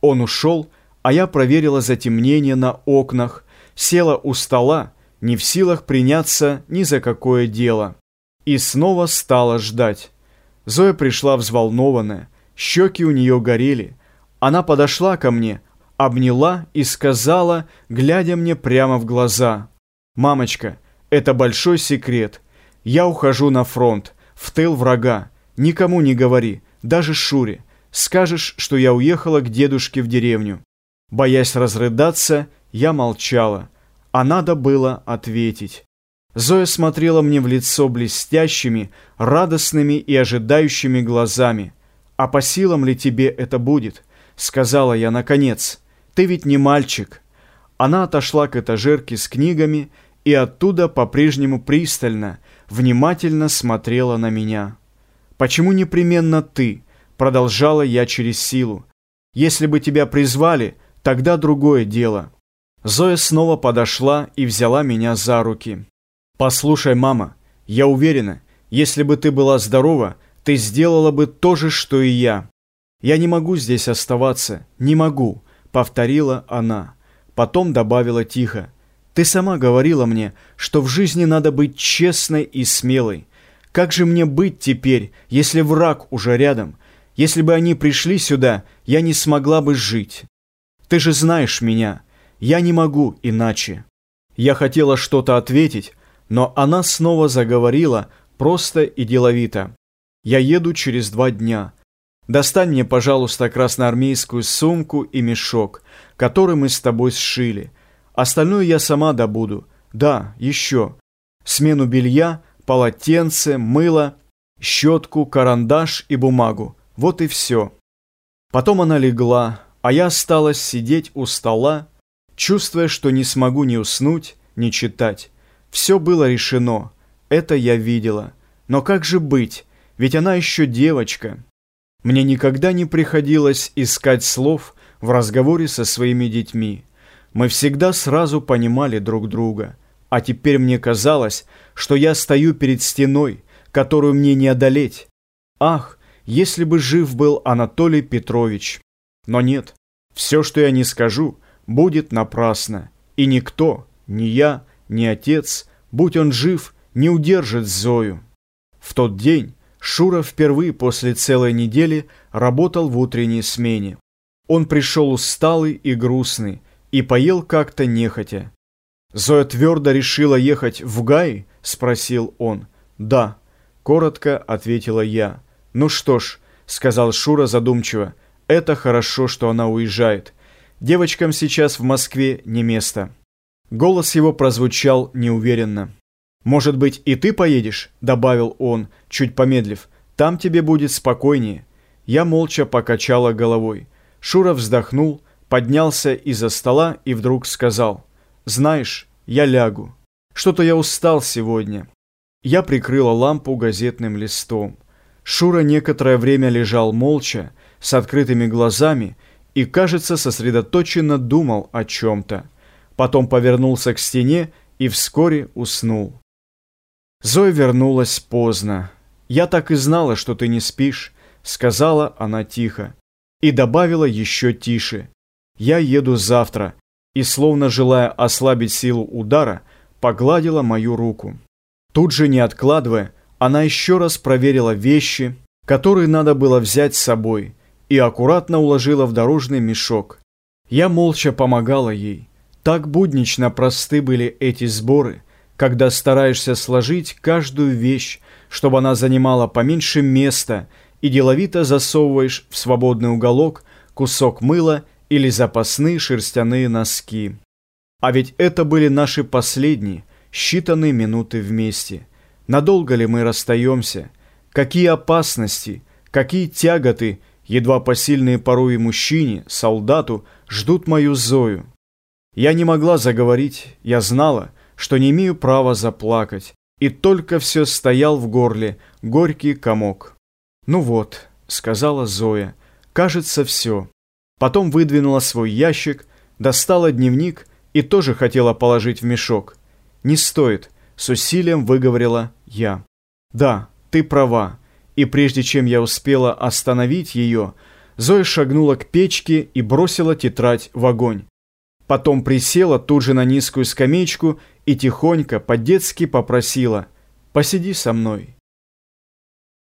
Он ушел, а я проверила затемнение на окнах, села у стола, не в силах приняться ни за какое дело. И снова стала ждать. Зоя пришла взволнованная, щеки у нее горели. Она подошла ко мне, обняла и сказала, глядя мне прямо в глаза. «Мамочка, это большой секрет. Я ухожу на фронт, в тыл врага. Никому не говори, даже Шуре. Скажешь, что я уехала к дедушке в деревню». Боясь разрыдаться, я молчала, а надо было ответить. Зоя смотрела мне в лицо блестящими, радостными и ожидающими глазами. «А по силам ли тебе это будет?» — сказала я наконец. «Ты ведь не мальчик». Она отошла к этажерке с книгами и оттуда по-прежнему пристально, внимательно смотрела на меня. «Почему непременно ты?» — продолжала я через силу. «Если бы тебя призвали, тогда другое дело». Зоя снова подошла и взяла меня за руки. «Послушай, мама, я уверена, если бы ты была здорова, ты сделала бы то же, что и я. Я не могу здесь оставаться, не могу», — повторила она. Потом добавила тихо. «Ты сама говорила мне, что в жизни надо быть честной и смелой. Как же мне быть теперь, если враг уже рядом? Если бы они пришли сюда, я не смогла бы жить. Ты же знаешь меня». Я не могу иначе. Я хотела что-то ответить, но она снова заговорила просто и деловито. Я еду через два дня. Достань мне, пожалуйста, красноармейскую сумку и мешок, который мы с тобой сшили. Остальное я сама добуду. Да, еще. Смену белья, полотенце, мыло, щетку, карандаш и бумагу. Вот и все. Потом она легла, а я осталась сидеть у стола, чувствуя, что не смогу ни уснуть, ни читать. Все было решено, это я видела. Но как же быть, ведь она еще девочка. Мне никогда не приходилось искать слов в разговоре со своими детьми. Мы всегда сразу понимали друг друга. А теперь мне казалось, что я стою перед стеной, которую мне не одолеть. Ах, если бы жив был Анатолий Петрович! Но нет, все, что я не скажу – будет напрасно, и никто, ни я, ни отец, будь он жив, не удержит Зою. В тот день Шура впервые после целой недели работал в утренней смене. Он пришел усталый и грустный, и поел как-то нехотя. «Зоя твердо решила ехать в Гай?» – спросил он. «Да», – коротко ответила я. «Ну что ж», – сказал Шура задумчиво, – «это хорошо, что она уезжает. Девочкам сейчас в Москве не место. Голос его прозвучал неуверенно. «Может быть, и ты поедешь?» – добавил он, чуть помедлив. «Там тебе будет спокойнее». Я молча покачала головой. Шура вздохнул, поднялся из-за стола и вдруг сказал. «Знаешь, я лягу. Что-то я устал сегодня». Я прикрыла лампу газетным листом. Шура некоторое время лежал молча, с открытыми глазами, и, кажется, сосредоточенно думал о чем-то. Потом повернулся к стене и вскоре уснул. Зоя вернулась поздно. «Я так и знала, что ты не спишь», — сказала она тихо. И добавила еще тише. «Я еду завтра», и, словно желая ослабить силу удара, погладила мою руку. Тут же, не откладывая, она еще раз проверила вещи, которые надо было взять с собой, и аккуратно уложила в дорожный мешок. Я молча помогала ей. Так буднично просты были эти сборы, когда стараешься сложить каждую вещь, чтобы она занимала поменьше места, и деловито засовываешь в свободный уголок кусок мыла или запасные шерстяные носки. А ведь это были наши последние, считанные минуты вместе. Надолго ли мы расстаемся? Какие опасности, какие тяготы Едва посильные порой мужчине, солдату, ждут мою Зою. Я не могла заговорить, я знала, что не имею права заплакать, и только все стоял в горле горький комок. «Ну вот», — сказала Зоя, — «кажется, все». Потом выдвинула свой ящик, достала дневник и тоже хотела положить в мешок. «Не стоит», — с усилием выговорила я. «Да, ты права» и прежде чем я успела остановить ее, Зоя шагнула к печке и бросила тетрадь в огонь. Потом присела тут же на низкую скамеечку и тихонько, по-детски попросила «Посиди со мной».